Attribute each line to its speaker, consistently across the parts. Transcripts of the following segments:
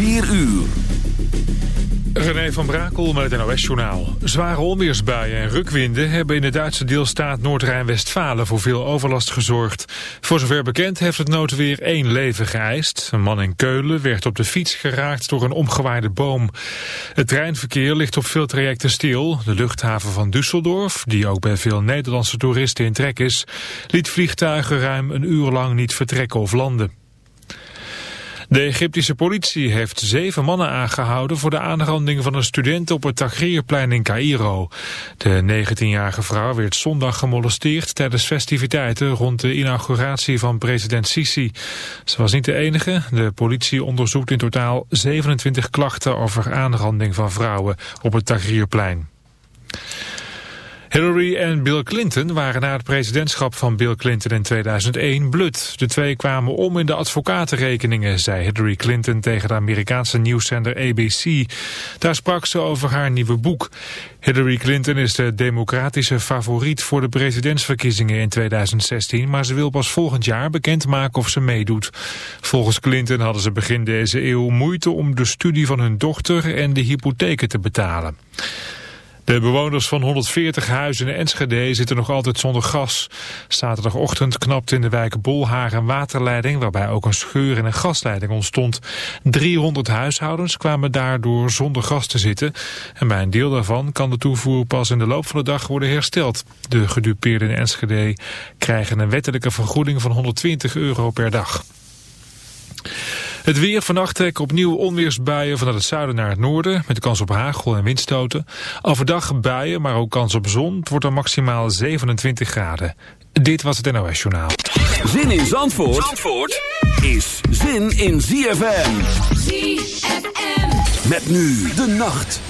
Speaker 1: 4 uur.
Speaker 2: René van Brakel met het NOS-journaal. Zware onweersbuien en rukwinden hebben in de Duitse deelstaat Noord-Rijn-Westfalen voor veel overlast gezorgd. Voor zover bekend heeft het noodweer één leven geëist. Een man in Keulen werd op de fiets geraakt door een omgewaaide boom. Het treinverkeer ligt op veel trajecten stil. De luchthaven van Düsseldorf, die ook bij veel Nederlandse toeristen in trek is, liet vliegtuigen ruim een uur lang niet vertrekken of landen. De Egyptische politie heeft zeven mannen aangehouden voor de aanranding van een student op het Tahrirplein in Cairo. De 19-jarige vrouw werd zondag gemolesteerd tijdens festiviteiten rond de inauguratie van president Sisi. Ze was niet de enige. De politie onderzoekt in totaal 27 klachten over aanranding van vrouwen op het Tahrirplein. Hillary en Bill Clinton waren na het presidentschap van Bill Clinton in 2001 blut. De twee kwamen om in de advocatenrekeningen, zei Hillary Clinton tegen de Amerikaanse nieuwszender ABC. Daar sprak ze over haar nieuwe boek. Hillary Clinton is de democratische favoriet voor de presidentsverkiezingen in 2016, maar ze wil pas volgend jaar bekendmaken of ze meedoet. Volgens Clinton hadden ze begin deze eeuw moeite om de studie van hun dochter en de hypotheken te betalen. De bewoners van 140 huizen in Enschede zitten nog altijd zonder gas. Zaterdagochtend knapte in de wijk Bolhaar een waterleiding... waarbij ook een scheur in een gasleiding ontstond. 300 huishoudens kwamen daardoor zonder gas te zitten. En bij een deel daarvan kan de toevoer pas in de loop van de dag worden hersteld. De gedupeerden in Enschede krijgen een wettelijke vergoeding van 120 euro per dag. Het weer vannacht trekken opnieuw onweersbuien vanuit het zuiden naar het noorden... met de kans op hagel en windstoten. Overdag buien, maar ook kans op zon. Het wordt dan maximaal 27 graden. Dit was het NOS Journaal.
Speaker 1: Zin in Zandvoort, Zandvoort is zin in ZFM.
Speaker 3: ZFM.
Speaker 1: Met nu de nacht.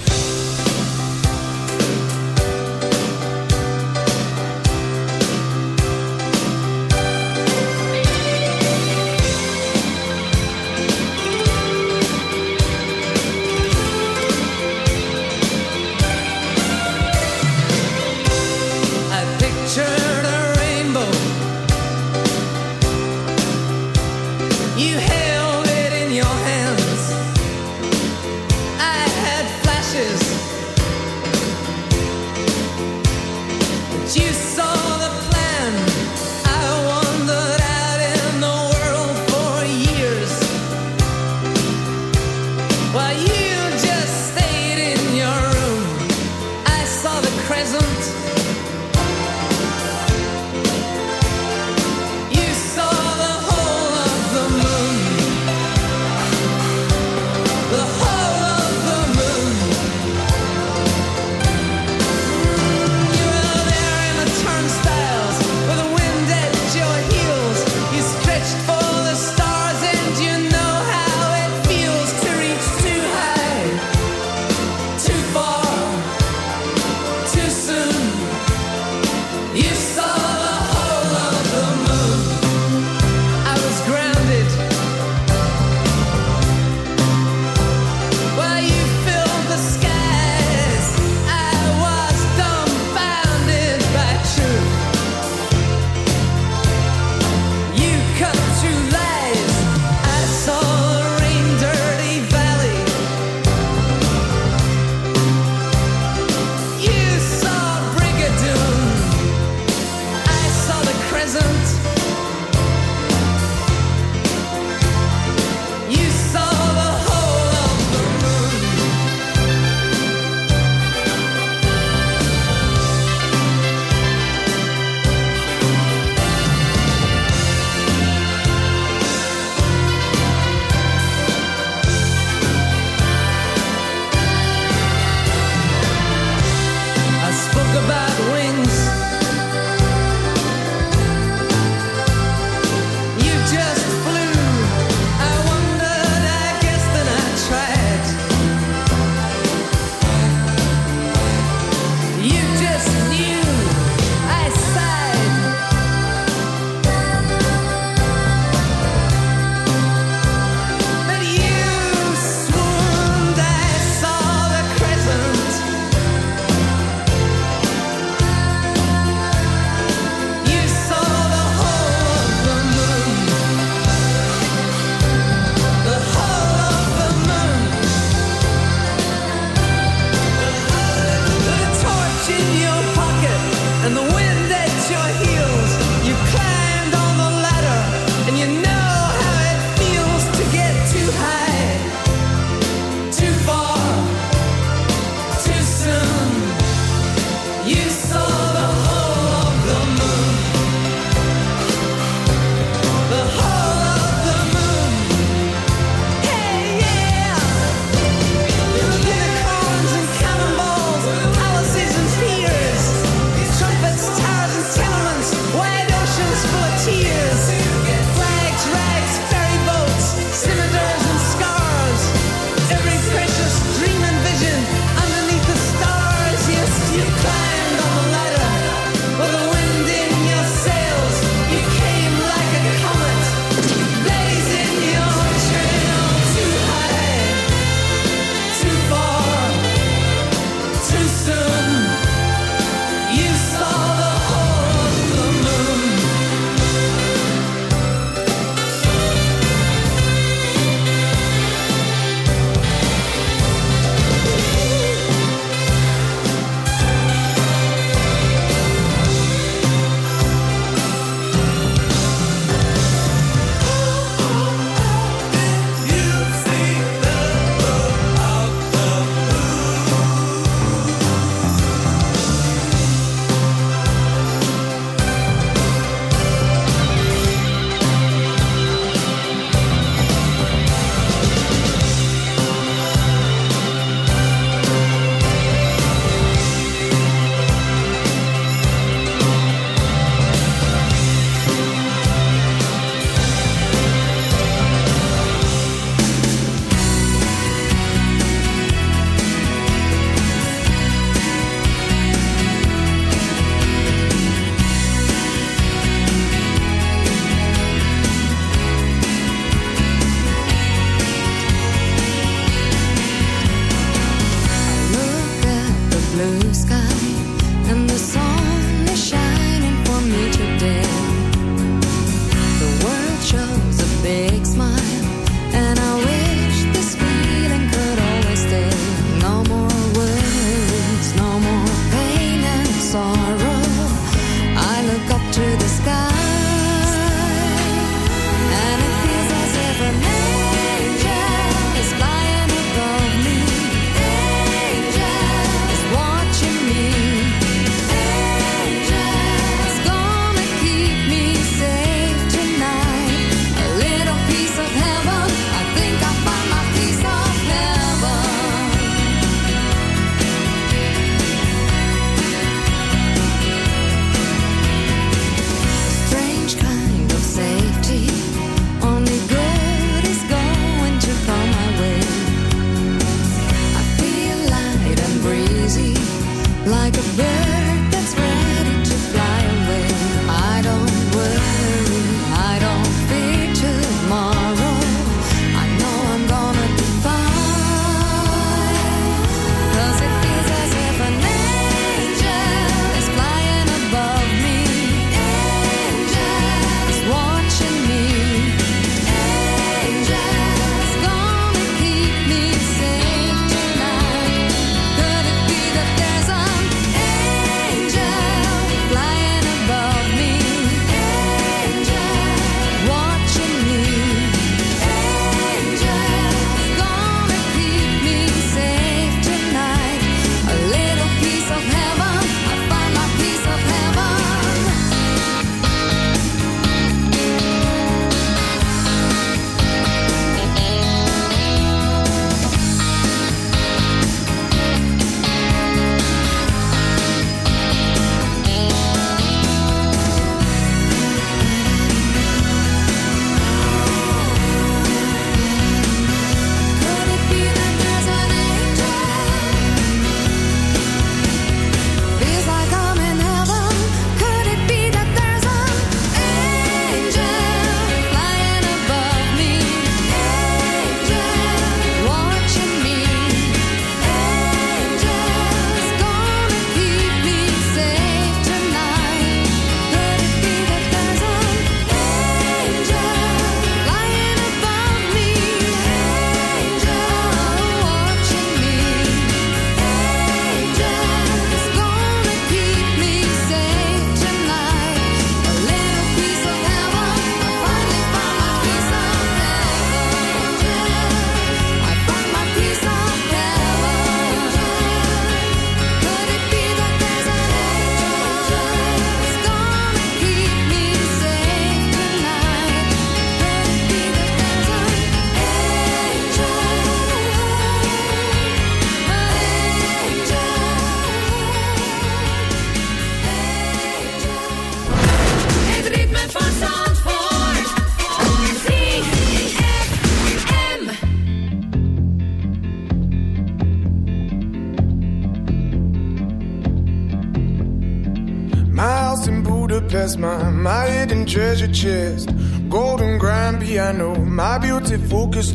Speaker 3: focus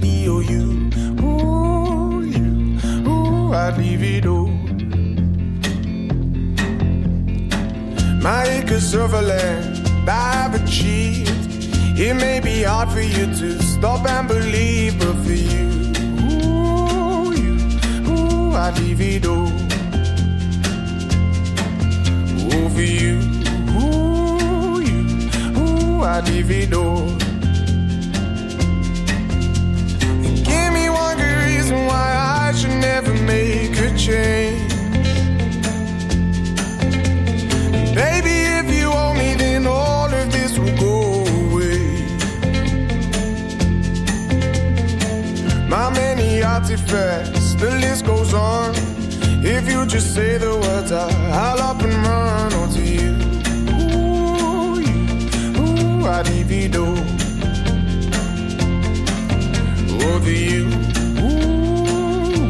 Speaker 3: just say the words out. I'll up and run onto you. Ooh, you. Ooh, I'd even do. Oh, the you. Ooh,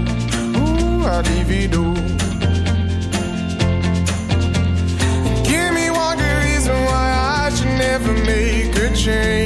Speaker 3: ooh, I'd even do. Give me one good reason why I should never make a change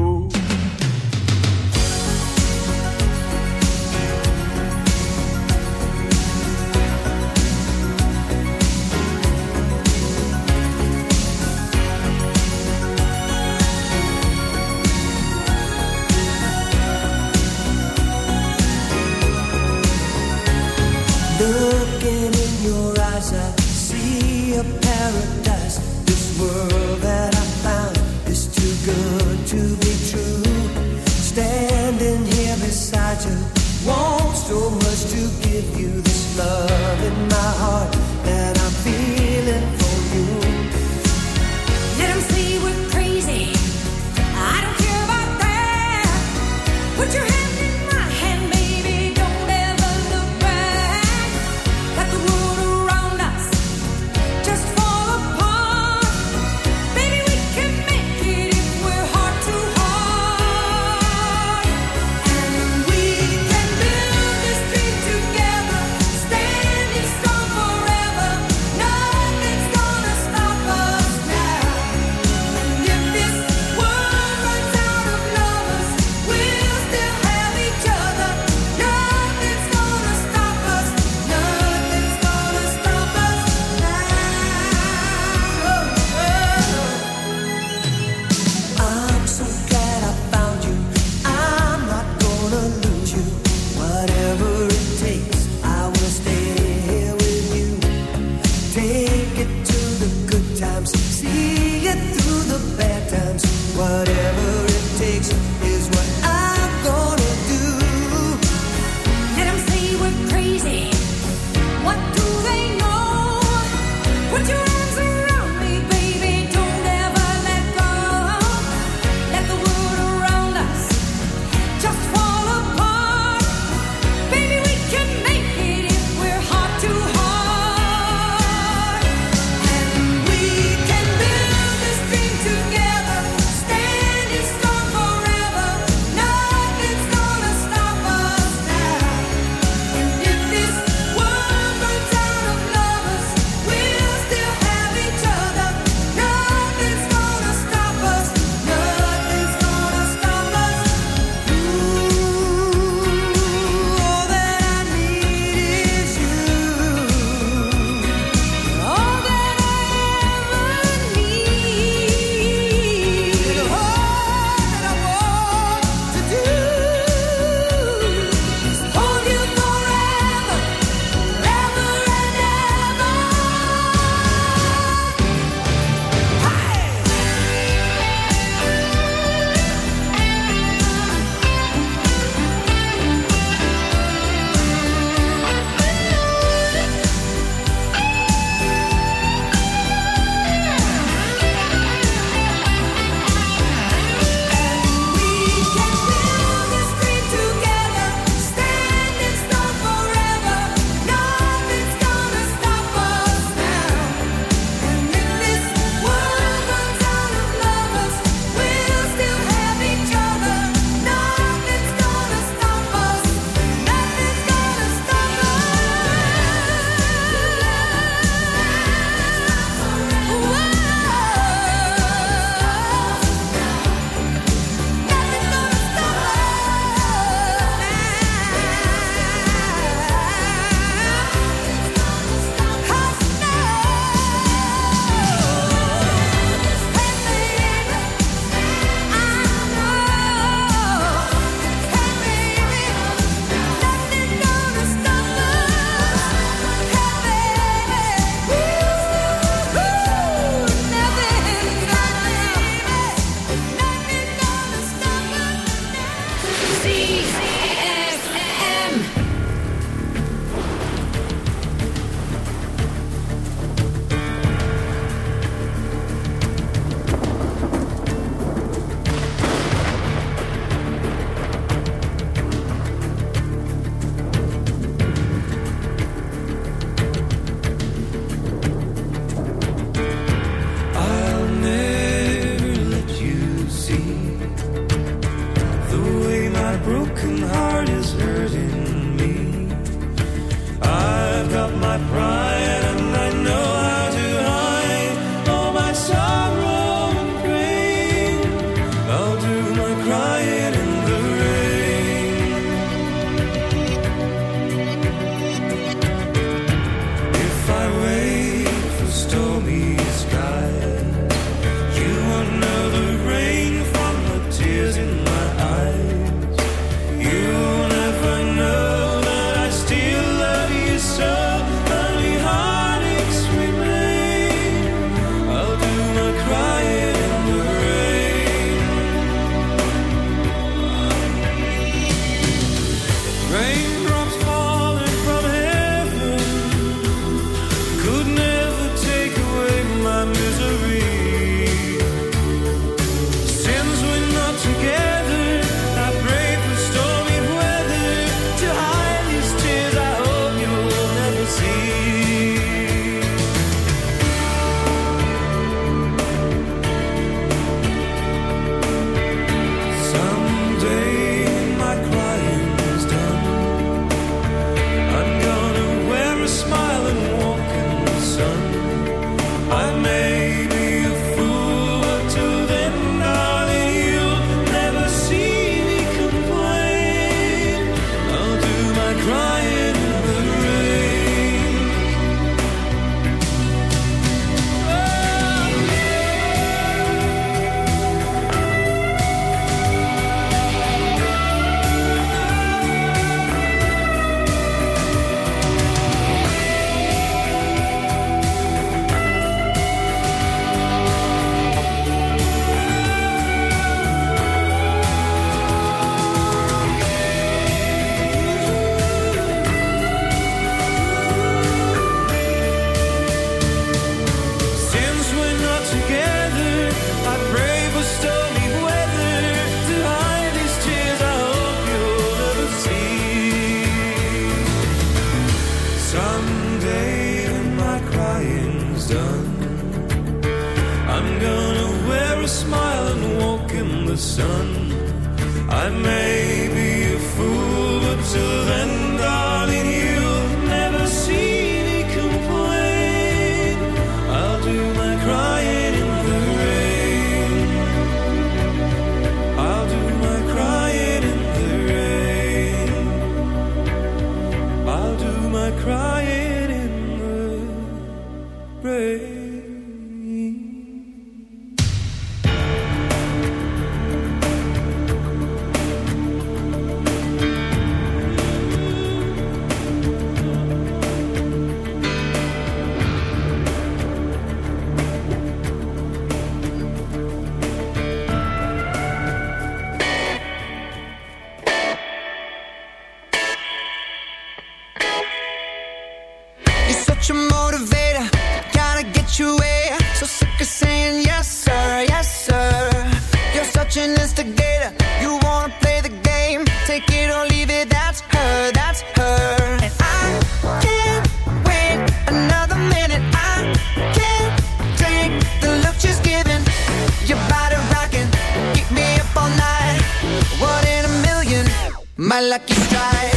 Speaker 4: lucky strike.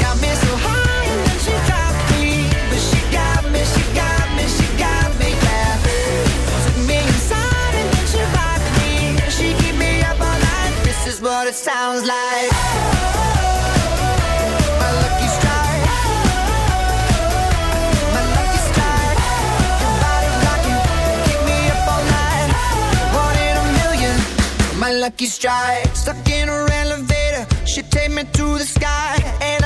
Speaker 4: Got me so high and then she dropped me, but she got me, she got me, she got me, yeah. Took me inside and then she rocked me, she keep me up all night. This is what it sounds like. Lucky strike, stuck in she take me to the sky. And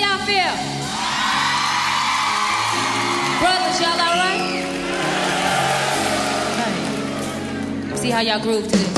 Speaker 5: y'all feel? Brothers, y'all all
Speaker 6: right? All
Speaker 7: right. Let's see how y'all groove to this.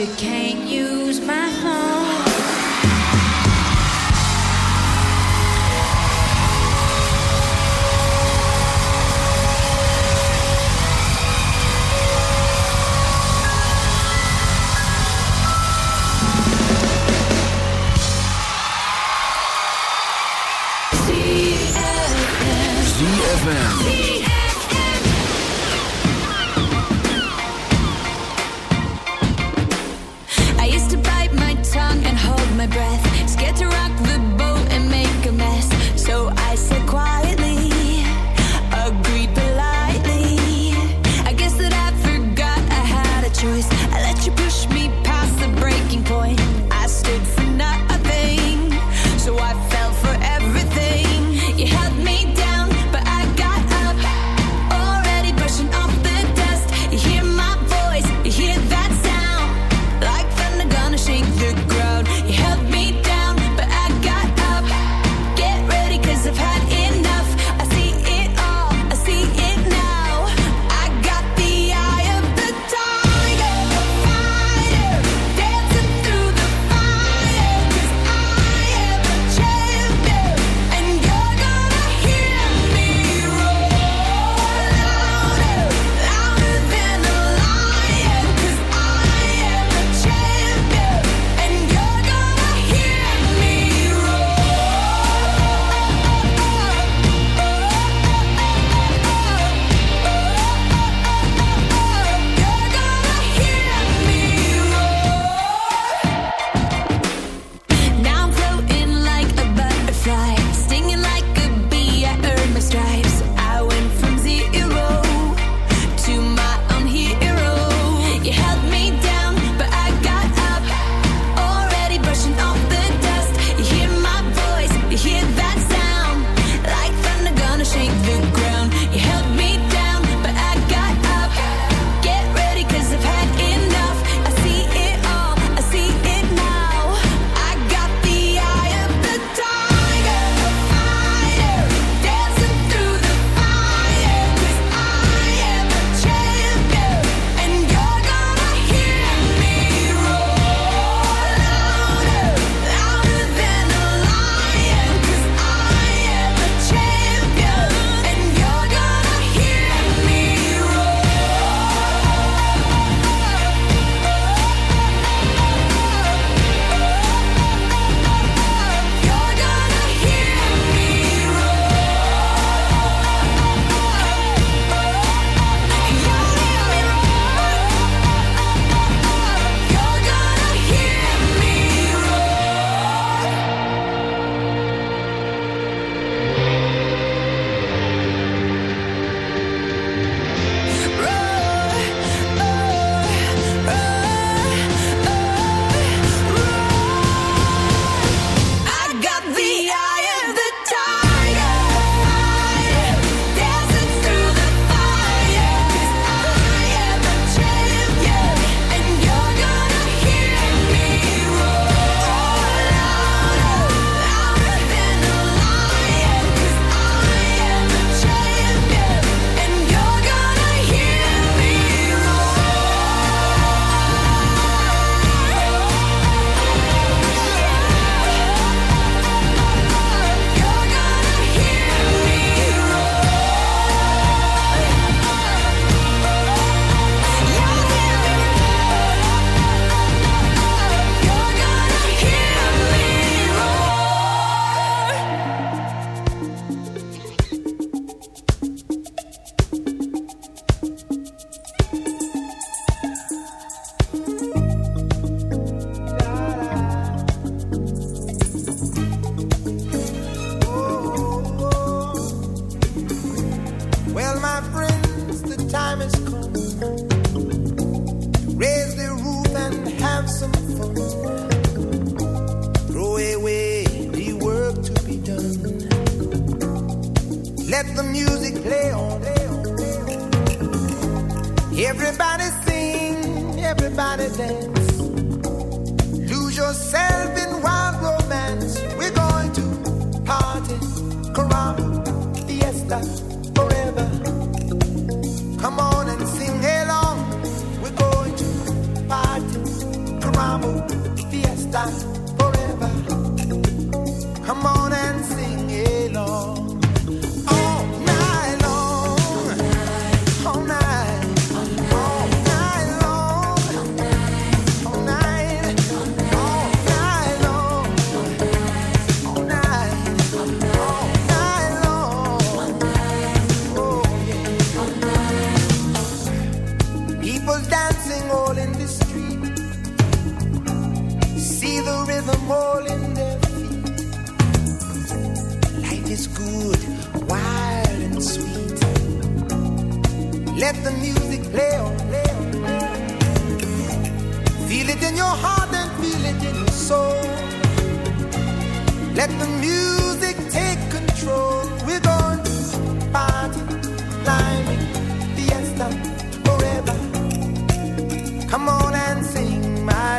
Speaker 7: you can't use my home.
Speaker 1: ZFM.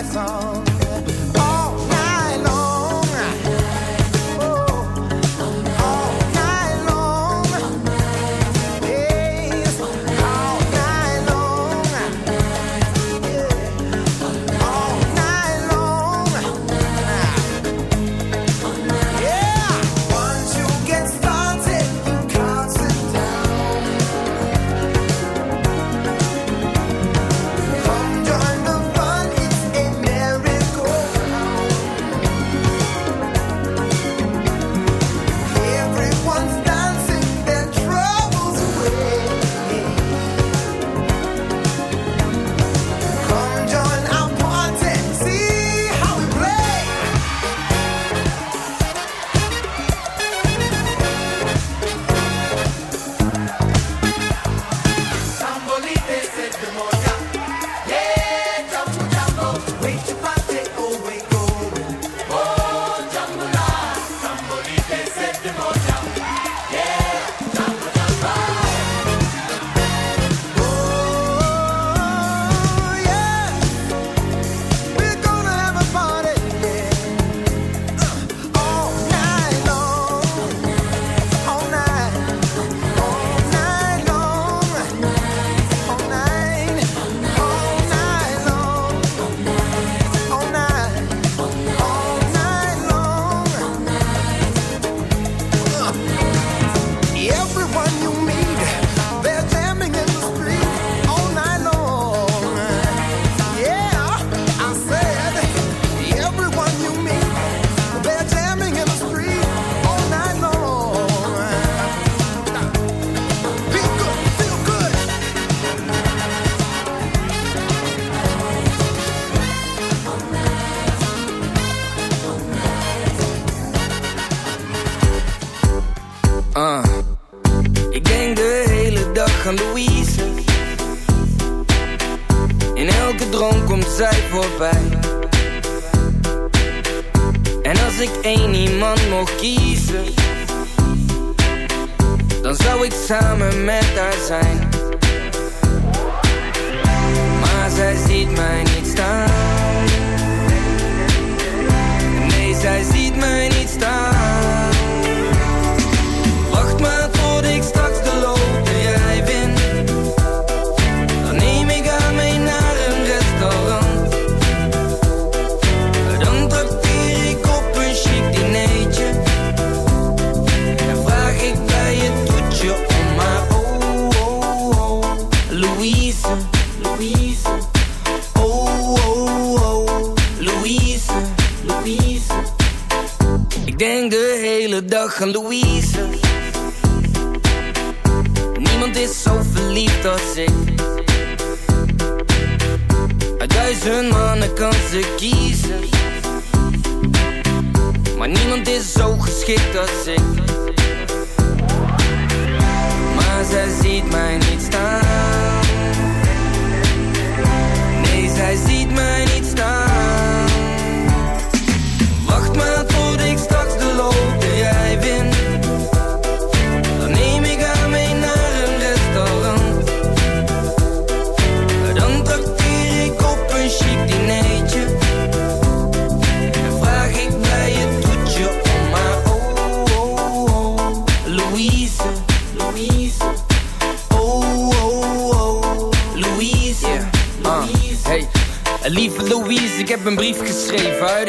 Speaker 8: My
Speaker 4: song.